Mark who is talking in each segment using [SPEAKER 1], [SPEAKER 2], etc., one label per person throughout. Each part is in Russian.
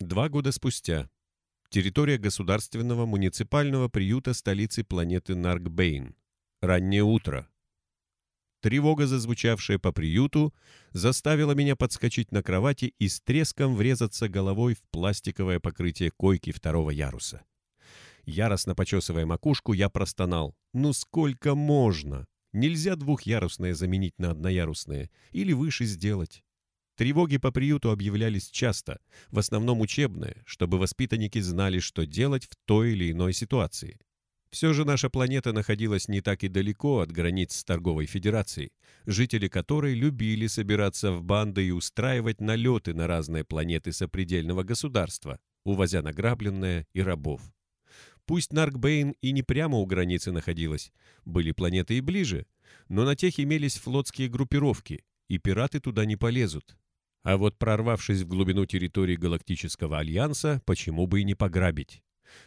[SPEAKER 1] Два года спустя. Территория государственного муниципального приюта столицы планеты Наркбейн. Раннее утро. Тревога, зазвучавшая по приюту, заставила меня подскочить на кровати и с треском врезаться головой в пластиковое покрытие койки второго яруса. Яростно почесывая макушку, я простонал. «Ну сколько можно? Нельзя двухъярусное заменить на одноярусное или выше сделать?» Тревоги по приюту объявлялись часто, в основном учебные, чтобы воспитанники знали, что делать в той или иной ситуации. Все же наша планета находилась не так и далеко от границ с торговой федерацией, жители которой любили собираться в банды и устраивать налеты на разные планеты сопредельного государства, увозя награбленное и рабов. Пусть Наркбейн и не прямо у границы находилась, были планеты и ближе, но на тех имелись флотские группировки, и пираты туда не полезут, а вот прорвавшись в глубину территории Галактического Альянса, почему бы и не пограбить?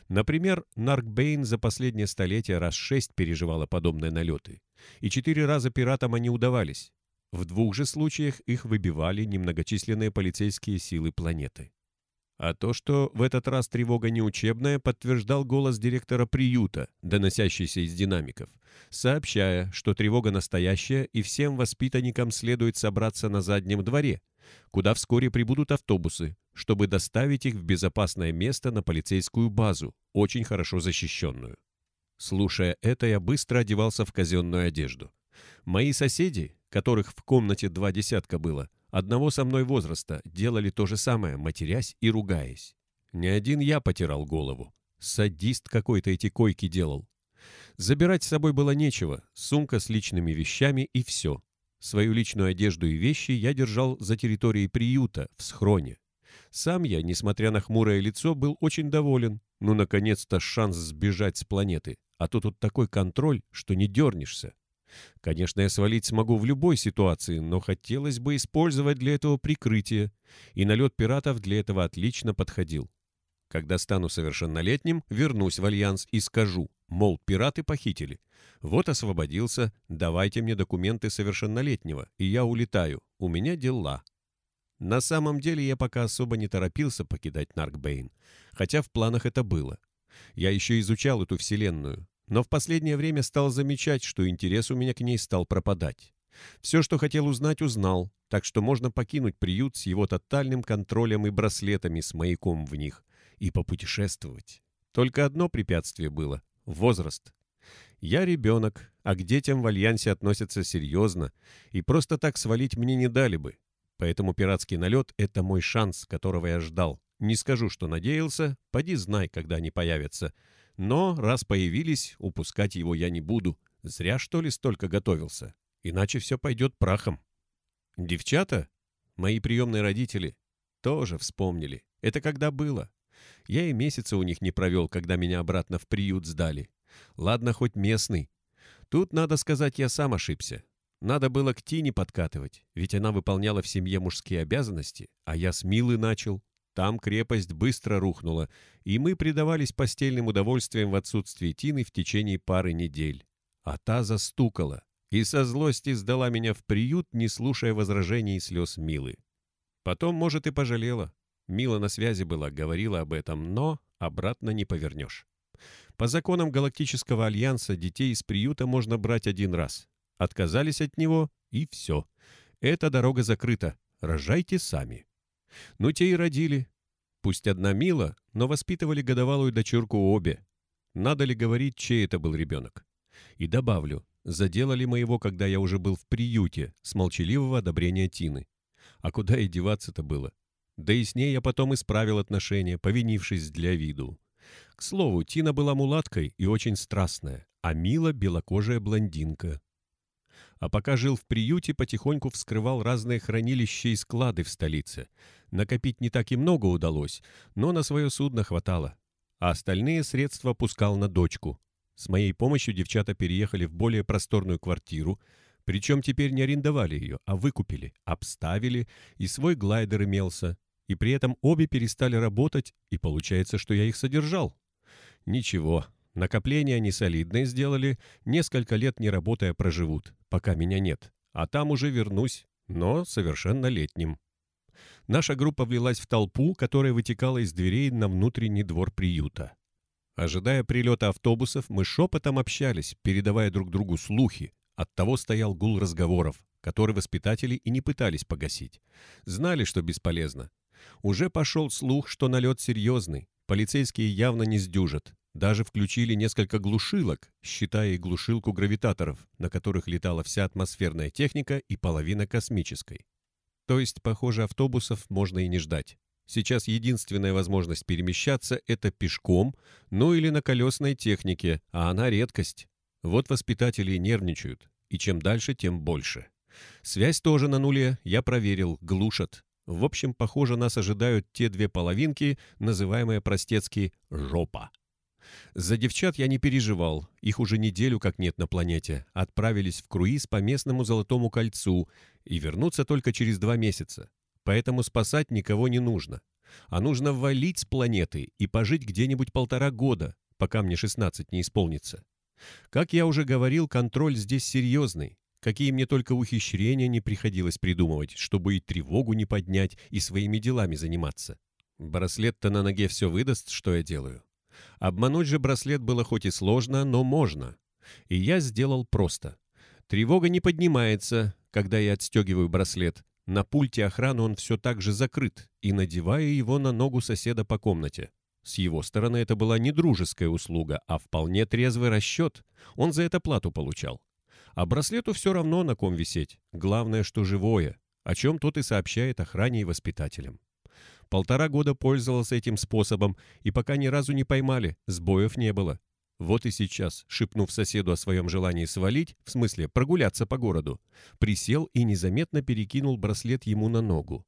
[SPEAKER 1] Например, Наркбейн за последнее столетие раз шесть переживала подобные налеты, и четыре раза пиратам они удавались. В двух же случаях их выбивали немногочисленные полицейские силы планеты. А то, что в этот раз тревога не учебная, подтверждал голос директора приюта, доносящийся из динамиков, сообщая, что тревога настоящая и всем воспитанникам следует собраться на заднем дворе, куда вскоре прибудут автобусы, чтобы доставить их в безопасное место на полицейскую базу, очень хорошо защищенную. Слушая это, я быстро одевался в казенную одежду. Мои соседи, которых в комнате два десятка было, одного со мной возраста, делали то же самое, матерясь и ругаясь. Не один я потирал голову. Садист какой-то эти койки делал. Забирать с собой было нечего, сумка с личными вещами и все. Свою личную одежду и вещи я держал за территорией приюта, в схроне. Сам я, несмотря на хмурое лицо, был очень доволен. Ну, наконец-то, шанс сбежать с планеты. А то тут такой контроль, что не дернешься. Конечно, я свалить смогу в любой ситуации, но хотелось бы использовать для этого прикрытие. И налет пиратов для этого отлично подходил. Когда стану совершеннолетним, вернусь в Альянс и скажу, мол, пираты похитили. Вот освободился, давайте мне документы совершеннолетнего, и я улетаю, у меня дела. На самом деле я пока особо не торопился покидать Наркбейн, хотя в планах это было. Я еще изучал эту вселенную, но в последнее время стал замечать, что интерес у меня к ней стал пропадать. Все, что хотел узнать, узнал, так что можно покинуть приют с его тотальным контролем и браслетами с маяком в них и попутешествовать. Только одно препятствие было — возраст. Я ребенок, а к детям в Альянсе относятся серьезно, и просто так свалить мне не дали бы. Поэтому пиратский налет — это мой шанс, которого я ждал. Не скажу, что надеялся, поди знай, когда они появятся. Но, раз появились, упускать его я не буду. Зря, что ли, столько готовился. Иначе все пойдет прахом. Девчата, мои приемные родители, тоже вспомнили. Это когда было. Я и месяца у них не провел, когда меня обратно в приют сдали. Ладно, хоть местный. Тут, надо сказать, я сам ошибся. Надо было к Тине подкатывать, ведь она выполняла в семье мужские обязанности, а я с Милы начал. Там крепость быстро рухнула, и мы предавались постельным удовольствиям в отсутствии Тины в течение пары недель. А та застукала и со злости сдала меня в приют, не слушая возражений и слез Милы. Потом, может, и пожалела. Мила на связи была, говорила об этом, но обратно не повернешь. По законам Галактического Альянса детей из приюта можно брать один раз. Отказались от него, и все. Эта дорога закрыта. Рожайте сами. Ну, те и родили. Пусть одна мила, но воспитывали годовалую дочурку обе. Надо ли говорить, чей это был ребенок? И добавлю, заделали моего, когда я уже был в приюте, с молчаливого одобрения Тины. А куда и деваться-то было? Да и с ней я потом исправил отношения, повинившись для виду. К слову, Тина была мулаткой и очень страстная, а Мила — белокожая блондинка. А пока жил в приюте, потихоньку вскрывал разные хранилища и склады в столице. Накопить не так и много удалось, но на свое судно хватало. А остальные средства пускал на дочку. С моей помощью девчата переехали в более просторную квартиру, причем теперь не арендовали ее, а выкупили, обставили, и свой глайдер имелся, и при этом обе перестали работать, и получается, что я их содержал. Ничего, накопления они солидные сделали, несколько лет не работая проживут, пока меня нет, а там уже вернусь, но совершеннолетним. Наша группа влилась в толпу, которая вытекала из дверей на внутренний двор приюта. Ожидая прилета автобусов, мы шепотом общались, передавая друг другу слухи. Оттого стоял гул разговоров, который воспитатели и не пытались погасить. Знали, что бесполезно. Уже пошел слух, что налет серьезный. Полицейские явно не сдюжат. Даже включили несколько глушилок, считая и глушилку гравитаторов, на которых летала вся атмосферная техника и половина космической. То есть, похоже, автобусов можно и не ждать. Сейчас единственная возможность перемещаться – это пешком, ну или на колесной технике, а она редкость. Вот воспитатели нервничают, и чем дальше, тем больше. Связь тоже на нуле, я проверил, глушат. В общем, похоже, нас ожидают те две половинки, называемые простецки «жопа». За девчат я не переживал, их уже неделю как нет на планете. Отправились в круиз по местному Золотому кольцу и вернуться только через два месяца. Поэтому спасать никого не нужно. А нужно валить с планеты и пожить где-нибудь полтора года, пока мне 16 не исполнится. Как я уже говорил, контроль здесь серьезный. Какие мне только ухищрения не приходилось придумывать, чтобы и тревогу не поднять, и своими делами заниматься. Браслет-то на ноге все выдаст, что я делаю. Обмануть же браслет было хоть и сложно, но можно. И я сделал просто. Тревога не поднимается, когда я отстегиваю браслет. На пульте охраны он все так же закрыт, и надеваю его на ногу соседа по комнате. С его стороны это была не дружеская услуга, а вполне трезвый расчет. Он за это плату получал. А браслету все равно на ком висеть. Главное, что живое, о чем тот и сообщает охране и воспитателям. Полтора года пользовался этим способом, и пока ни разу не поймали, сбоев не было. Вот и сейчас, шепнув соседу о своем желании свалить, в смысле прогуляться по городу, присел и незаметно перекинул браслет ему на ногу.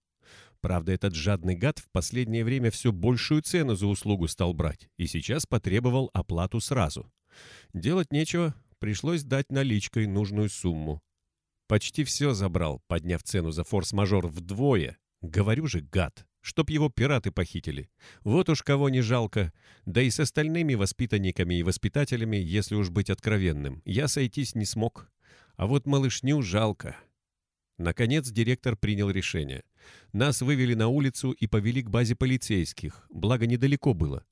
[SPEAKER 1] Правда, этот жадный гад в последнее время все большую цену за услугу стал брать и сейчас потребовал оплату сразу. Делать нечего, пришлось дать наличкой нужную сумму. Почти все забрал, подняв цену за форс-мажор вдвое. Говорю же, гад чтоб его пираты похитили. Вот уж кого не жалко. Да и с остальными воспитанниками и воспитателями, если уж быть откровенным, я сойтись не смог. А вот малышню жалко. Наконец директор принял решение. Нас вывели на улицу и повели к базе полицейских, благо недалеко было.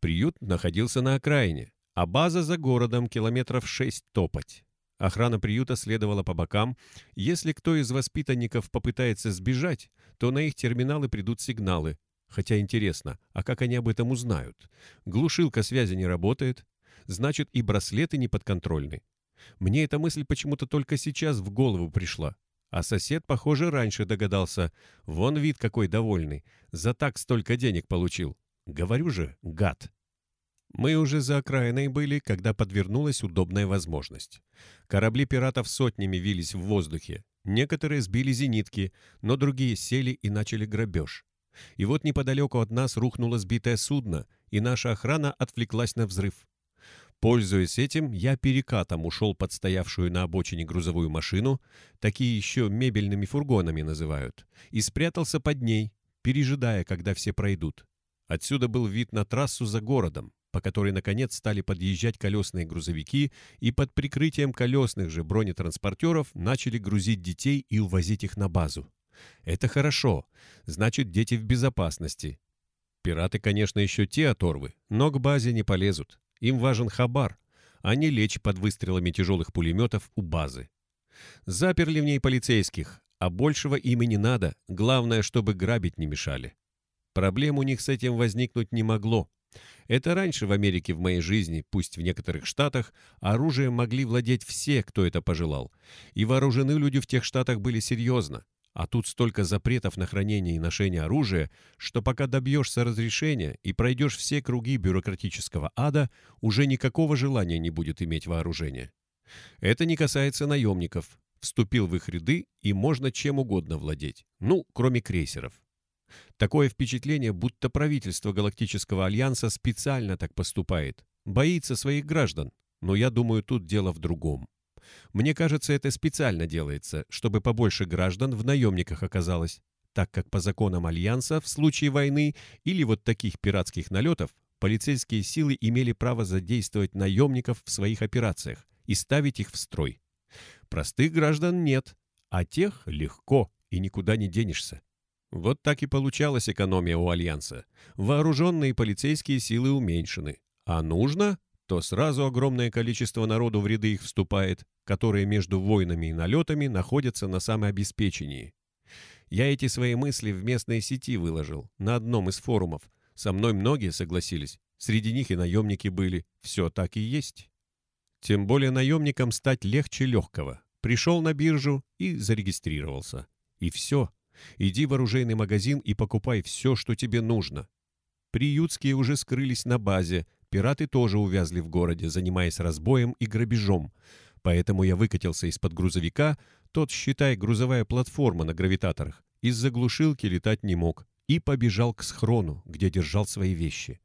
[SPEAKER 1] Приют находился на окраине, а база за городом километров шесть топать. Охрана приюта следовала по бокам. Если кто из воспитанников попытается сбежать, то на их терминалы придут сигналы. Хотя интересно, а как они об этом узнают? Глушилка связи не работает, значит и браслеты не подконтрольны. Мне эта мысль почему-то только сейчас в голову пришла. А сосед, похоже, раньше догадался. Вон вид какой довольный. За так столько денег получил. Говорю же, гад. Мы уже за окраиной были, когда подвернулась удобная возможность. Корабли пиратов сотнями вились в воздухе. Некоторые сбили зенитки, но другие сели и начали грабеж. И вот неподалеку от нас рухнуло сбитое судно, и наша охрана отвлеклась на взрыв. Пользуясь этим, я перекатом ушел под стоявшую на обочине грузовую машину, такие еще мебельными фургонами называют, и спрятался под ней, пережидая, когда все пройдут. Отсюда был вид на трассу за городом по которой, наконец, стали подъезжать колесные грузовики и под прикрытием колесных же бронетранспортеров начали грузить детей и увозить их на базу. Это хорошо, значит, дети в безопасности. Пираты, конечно, еще те оторвы, но к базе не полезут. Им важен хабар, а не лечь под выстрелами тяжелых пулеметов у базы. Заперли в ней полицейских, а большего им и не надо, главное, чтобы грабить не мешали. Проблем у них с этим возникнуть не могло. Это раньше в Америке в моей жизни, пусть в некоторых штатах, оружием могли владеть все, кто это пожелал. И вооружены люди в тех штатах были серьезно. А тут столько запретов на хранение и ношение оружия, что пока добьешься разрешения и пройдешь все круги бюрократического ада, уже никакого желания не будет иметь вооружение. Это не касается наемников. Вступил в их ряды, и можно чем угодно владеть. Ну, кроме крейсеров. Такое впечатление, будто правительство Галактического Альянса специально так поступает. Боится своих граждан. Но я думаю, тут дело в другом. Мне кажется, это специально делается, чтобы побольше граждан в наемниках оказалось, так как по законам Альянса в случае войны или вот таких пиратских налетов полицейские силы имели право задействовать наемников в своих операциях и ставить их в строй. Простых граждан нет, а тех легко и никуда не денешься. Вот так и получалась экономия у Альянса. Вооруженные полицейские силы уменьшены. А нужно, то сразу огромное количество народу в ряды их вступает, которые между войнами и налетами находятся на самообеспечении. Я эти свои мысли в местной сети выложил, на одном из форумов. Со мной многие согласились. Среди них и наемники были. Все так и есть. Тем более наемникам стать легче легкого. Пришел на биржу и зарегистрировался. И все. Иди в оружейный магазин и покупай все, что тебе нужно. Приютские уже скрылись на базе, пираты тоже увязли в городе, занимаясь разбоем и грабежом. Поэтому я выкатился из-под грузовика, тот, считай, грузовая платформа на гравитаторах, из-за глушилки летать не мог, и побежал к схрону, где держал свои вещи.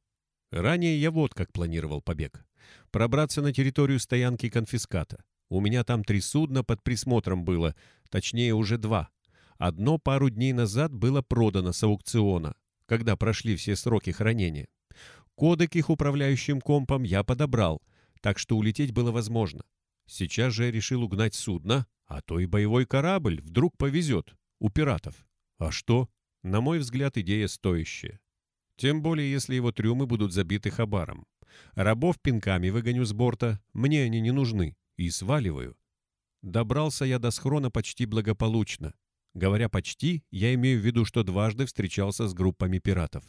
[SPEAKER 1] Ранее я вот как планировал побег. Пробраться на территорию стоянки конфиската. У меня там три судна под присмотром было, точнее уже два. Одно пару дней назад было продано с аукциона, когда прошли все сроки хранения. Кодек их управляющим компом я подобрал, так что улететь было возможно. Сейчас же я решил угнать судно, а то и боевой корабль вдруг повезет у пиратов. А что? На мой взгляд, идея стоящая. Тем более, если его трюмы будут забиты хабаром. Рабов пинками выгоню с борта, мне они не нужны, и сваливаю. Добрался я до схрона почти благополучно. Говоря «почти», я имею в виду, что дважды встречался с группами пиратов.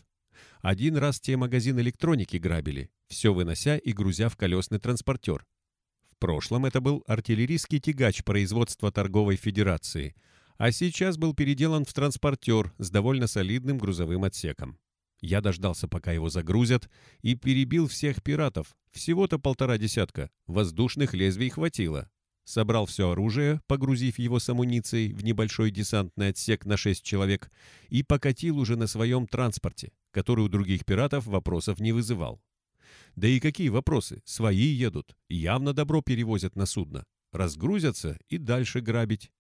[SPEAKER 1] Один раз те магазин электроники грабили, все вынося и грузя в колесный транспортер прошлом это был артиллерийский тягач производства торговой федерации, а сейчас был переделан в транспортер с довольно солидным грузовым отсеком. Я дождался, пока его загрузят, и перебил всех пиратов. Всего-то полтора десятка. Воздушных лезвий хватило. Собрал все оружие, погрузив его с амуницией в небольшой десантный отсек на шесть человек, и покатил уже на своем транспорте, который у других пиратов вопросов не вызывал. Да и какие вопросы? Свои едут. Явно добро перевозят на судно. Разгрузятся и дальше грабить.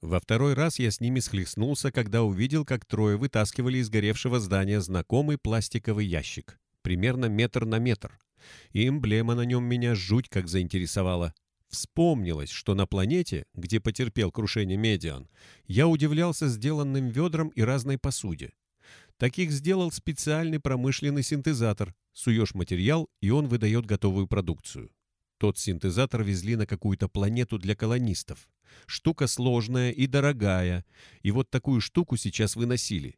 [SPEAKER 1] Во второй раз я с ними схлестнулся, когда увидел, как трое вытаскивали из горевшего здания знакомый пластиковый ящик. Примерно метр на метр. И эмблема на нем меня жуть как заинтересовала. Вспомнилось, что на планете, где потерпел крушение Медиан, я удивлялся сделанным ведрам и разной посуде. Таких сделал специальный промышленный синтезатор. Суешь материал, и он выдает готовую продукцию. Тот синтезатор везли на какую-то планету для колонистов. Штука сложная и дорогая, и вот такую штуку сейчас выносили.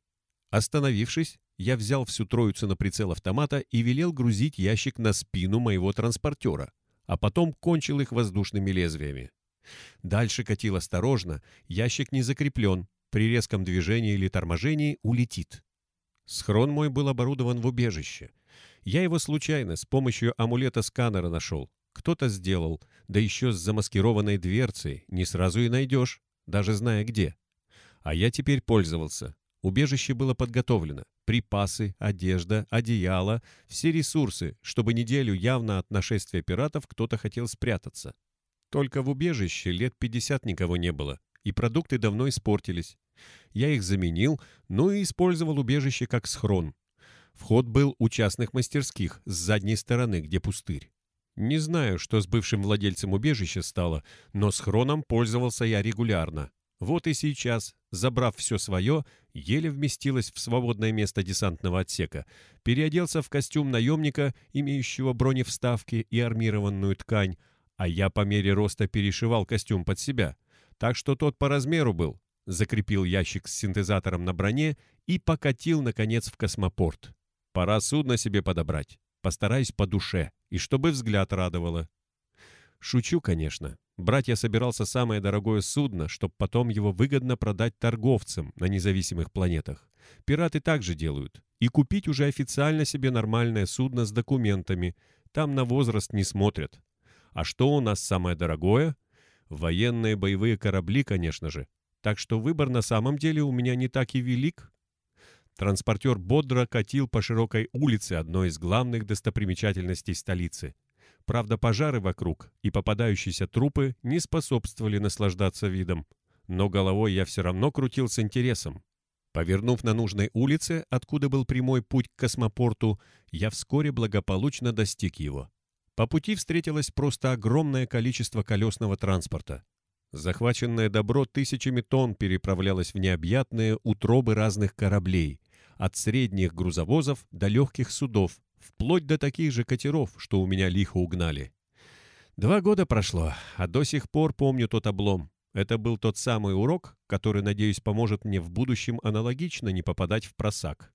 [SPEAKER 1] Остановившись, я взял всю троицу на прицел автомата и велел грузить ящик на спину моего транспортера, а потом кончил их воздушными лезвиями. Дальше катил осторожно, ящик не закреплен, при резком движении или торможении улетит. Схрон мой был оборудован в убежище. Я его случайно с помощью амулета-сканера нашел. Кто-то сделал, да еще с замаскированной дверцей, не сразу и найдешь, даже зная где. А я теперь пользовался. Убежище было подготовлено. Припасы, одежда, одеяло, все ресурсы, чтобы неделю явно от нашествия пиратов кто-то хотел спрятаться. Только в убежище лет 50 никого не было, и продукты давно испортились. Я их заменил, но и использовал убежище как схрон. Вход был у частных мастерских с задней стороны, где пустырь. Не знаю, что с бывшим владельцем убежища стало, но схроном пользовался я регулярно. Вот и сейчас, забрав все свое, еле вместилось в свободное место десантного отсека, переоделся в костюм наемника, имеющего броневставки и армированную ткань, а я по мере роста перешивал костюм под себя, так что тот по размеру был, закрепил ящик с синтезатором на броне и покатил, наконец, в космопорт. Пора судно себе подобрать. Постараюсь по душе, и чтобы взгляд радовало. Шучу, конечно. Брать я собирался самое дорогое судно, чтобы потом его выгодно продать торговцам на независимых планетах. Пираты также делают. И купить уже официально себе нормальное судно с документами. Там на возраст не смотрят. А что у нас самое дорогое? Военные боевые корабли, конечно же. Так что выбор на самом деле у меня не так и велик. Транспортер бодро катил по широкой улице одной из главных достопримечательностей столицы. Правда, пожары вокруг и попадающиеся трупы не способствовали наслаждаться видом. Но головой я все равно крутил с интересом. Повернув на нужной улице, откуда был прямой путь к космопорту, я вскоре благополучно достиг его. По пути встретилось просто огромное количество колесного транспорта. Захваченное добро тысячами тонн переправлялось в необъятные утробы разных кораблей, от средних грузовозов до легких судов, вплоть до таких же катеров, что у меня лихо угнали. Два года прошло, а до сих пор помню тот облом. Это был тот самый урок, который, надеюсь, поможет мне в будущем аналогично не попадать в просак.